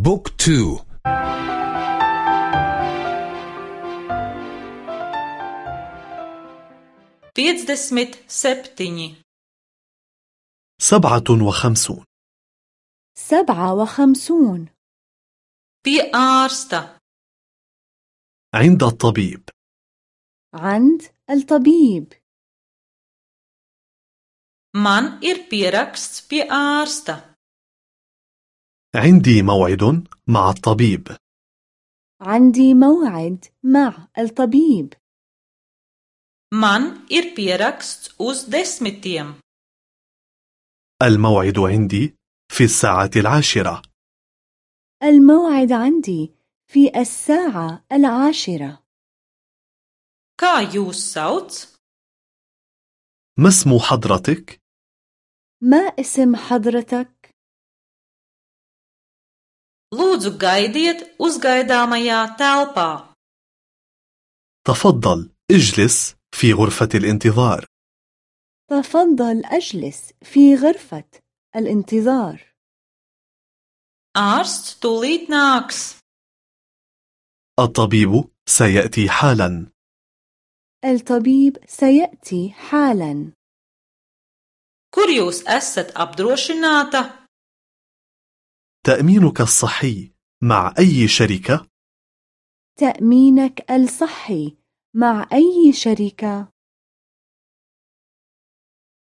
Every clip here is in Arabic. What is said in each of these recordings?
بوك تو. piecdesmit septiņi سبعة وخمسون. سبعة وخمسون. pie ārsta عند الطبيب. عند الطبيب. man ir pieraksts pie ārsta عندي موعد مع الطبيب. عندي موعد مع الطبيب. Man ir pieraksts uz desmitiem. الموعد عندي في الساعة العاشرة. الموعد عندي في الساعة العاشرة. Kā jūs sauc? ما اسم حضرتك؟ ما اسم حضرتك؟ Lūdzu gaidiet uzgaidāmajā telpā. تفضل اجلس في غرفة الانتظار. تفضل أجلس في غرفة الانتظار. Ārsts tūlīt nāks. الطبيب سيأتي حالا. الطبيب سيأتي حالا. Kur jūs esat apdrošināta? تأمينك الصحي. مع أي شركة؟ تأمينك الصحي مع أي شركة؟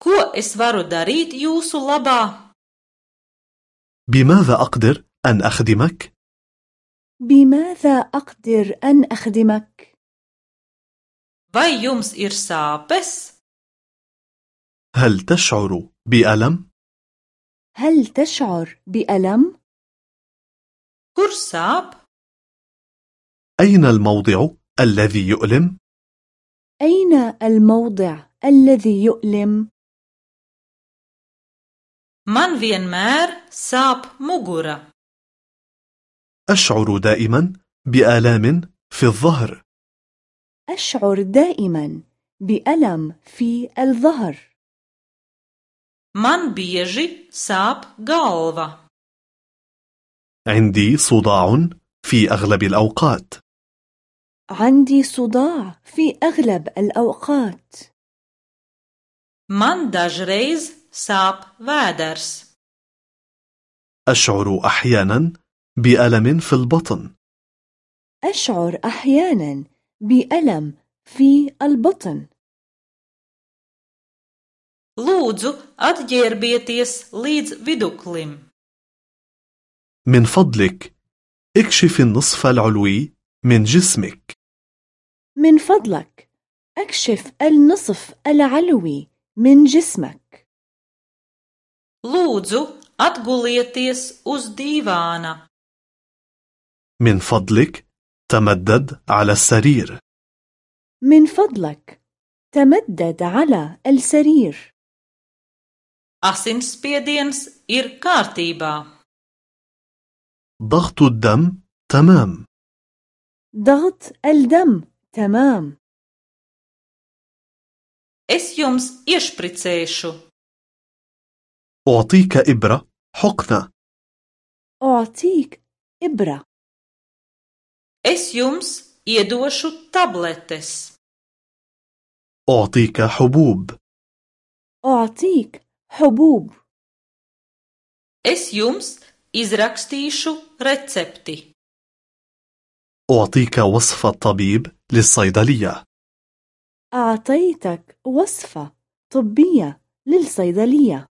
ko es varu darīt jūsu labā بماذا أقدر أن أخدمك؟ بماذا أقدر أن أخدمك؟ vai jums ir sāpes هل تشعر بألم؟ هل تشعر بألم؟ Kur sāp أين الموضع الذي يؤلم؟ أين الموضع الذي يؤلم؟ man vienmēr sāp mugura أشعر دائما بآلام في الظهر. أشعر دائما بألم في الظهر. man bieži sāp galva عندي صداع في أغلب الأوقات. عندي صداع في أغلب الأوقات. Man dažreiz sāp vēders. أشعر أحيانا بألم في البطن. أشعر أحيانا بألم في البطن. Lūdzu atģērbieties līdz viduklim. من فضلك. اكشف النصف العلوي من جسمك. من فضلك. أكشف النصف العلوي من جسمك. Lūdzu atgulieties uz dīvāna من فضلك تمدد على السرير. من فضلك. تمدد على السرير. Asinsspiediens ir kārtībā. ضغط الدم تمام. ضغط الدم تمام. Es jums iešpricēšu أعطيك إبرة حقنة. أعطيك إبرة. Es jums iedošu tabletes. أعطيك حبوب. أعطيك حبوب. Es jums izrakstīšu recepti. أعطيك وصف الطبيب للصيدلية. أعطيتك وصفة طبية للصيدلية.